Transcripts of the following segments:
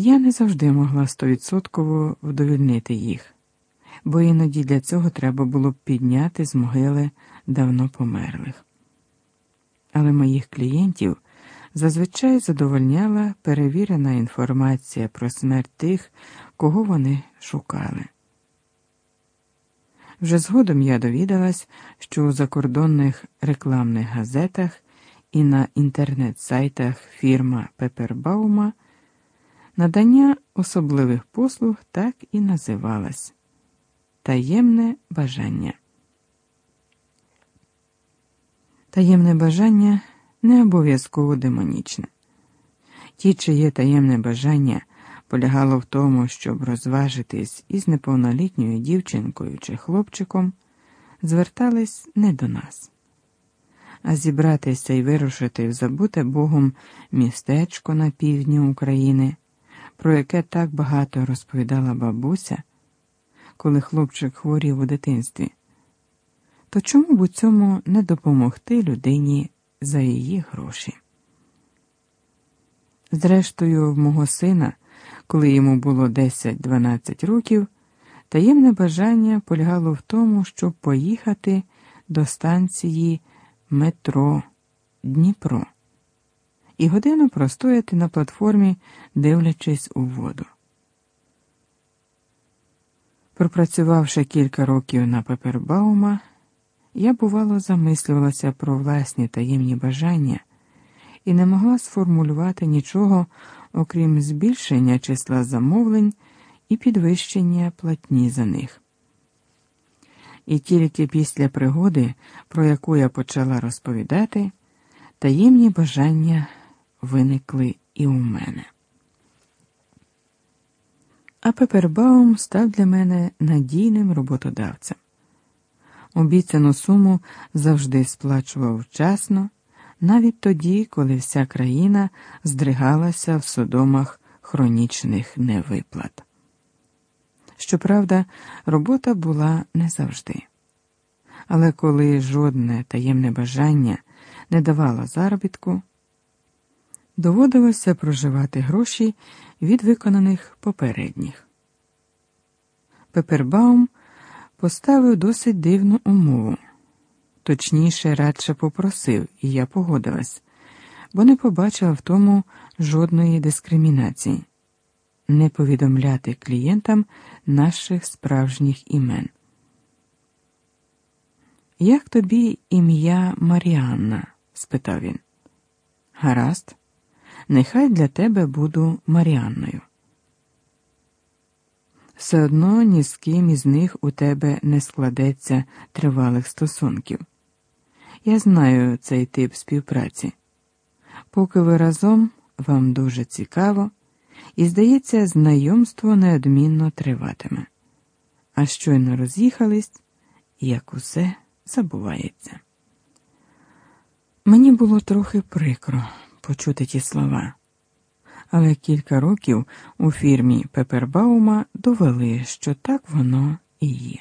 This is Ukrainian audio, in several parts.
Я не завжди могла стовідсотково вдовільнити їх, бо іноді для цього треба було б підняти з могили давно померлих. Але моїх клієнтів зазвичай задовольняла перевірена інформація про смерть тих, кого вони шукали. Вже згодом я довідалась, що у закордонних рекламних газетах і на інтернет-сайтах фірма Пепербаума надання особливих послуг так і називалось таємне бажання. Таємне бажання не обов'язково демонічне. Ті, чиє таємне бажання полягало в тому, щоб розважитись із неповнолітньою дівчинкою чи хлопчиком, звертались не до нас, а зібратися і вирушити в забуте Богом містечко на півдні України, про яке так багато розповідала бабуся, коли хлопчик хворів у дитинстві. То чому б у цьому не допомогти людині за її гроші? Зрештою, в мого сина коли йому було 10-12 років, таємне бажання полягало в тому, щоб поїхати до станції метро Дніпро і годину простояти на платформі, дивлячись у воду. Пропрацювавши кілька років на Пепербаума, я, бувало, замислювалася про власні таємні бажання і не могла сформулювати нічого окрім збільшення числа замовлень і підвищення платні за них. І тільки після пригоди, про яку я почала розповідати, таємні бажання виникли і у мене. А Пепербаум став для мене надійним роботодавцем. Обіцяну суму завжди сплачував вчасно навіть тоді, коли вся країна здригалася в судомах хронічних невиплат. Щоправда, робота була не завжди. Але коли жодне таємне бажання не давало заробітку, доводилося проживати гроші від виконаних попередніх. Пепербаум поставив досить дивну умову точніше, радше попросив, і я погодилась, бо не побачила в тому жодної дискримінації не повідомляти клієнтам наших справжніх імен. Як тобі ім'я Маріанна? спитав він. Гаразд, нехай для тебе буду Маріанною. Все одно ні з ким із них у тебе не складеться тривалих стосунків. Я знаю цей тип співпраці. Поки ви разом вам дуже цікаво, і, здається, знайомство неодмінно триватиме. А щойно роз'їхались, як усе забувається. Мені було трохи прикро почути ті слова, але кілька років у фірмі Пепербаума довели, що так воно і є.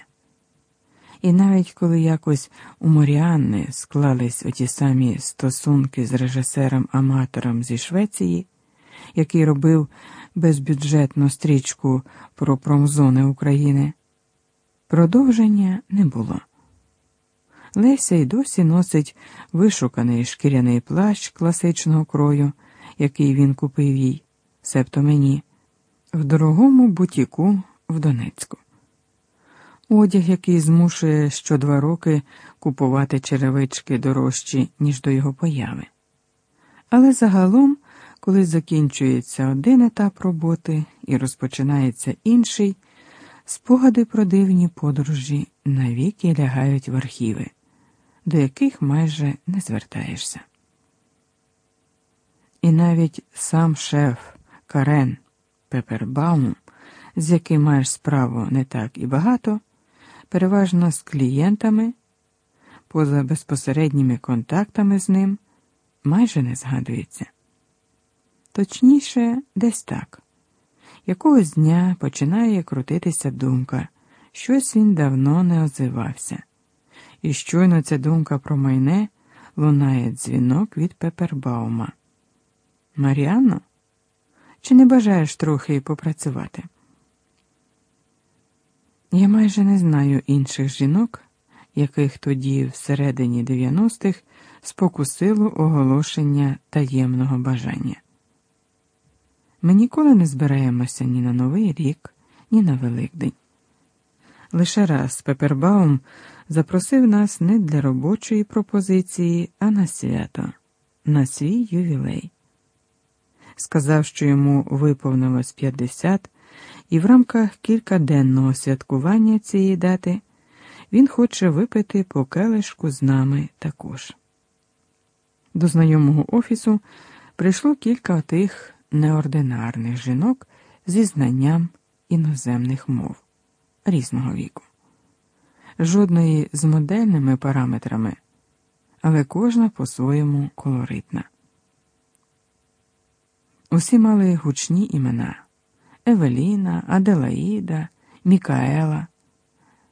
І навіть коли якось у Моріанни склались оті самі стосунки з режисером-аматором зі Швеції, який робив безбюджетну стрічку про промзони України, продовження не було. Леся й досі носить вишуканий шкіряний плащ класичного крою, який він купив їй, себто мені, в дорогому бутіку в Донецьку одяг, який змушує що два роки купувати черевички дорожчі, ніж до його появи. Але загалом, коли закінчується один етап роботи і розпочинається інший, спогади про дивні подорожі навіки лягають в архіви, до яких майже не звертаєшся. І навіть сам шеф Карен Пепербаум, з яким маєш справу не так і багато, переважно з клієнтами, поза безпосередніми контактами з ним, майже не згадується. Точніше, десь так. Якогось дня починає крутитися думка, щось він давно не озивався, і щойно ця думка про майне лунає дзвінок від Пепербаума. Маріанно, Чи не бажаєш трохи попрацювати? Я майже не знаю інших жінок, яких тоді, всередині 90-х, спокусило оголошення таємного бажання. Ми ніколи не збираємося ні на Новий рік, ні на Великдень. Лише раз Пепербаум запросив нас не для робочої пропозиції, а на свято, на свій ювілей. Сказав, що йому виповнилось 50, і в рамках кількаденного святкування цієї дати він хоче випити по келишку з нами також. До знайомого офісу прийшло кілька тих неординарних жінок зі знанням іноземних мов різного віку, жодної з модельними параметрами, але кожна по-своєму колоритна. Усі мали гучні імена Евеліна, Аделаїда, Мікаела.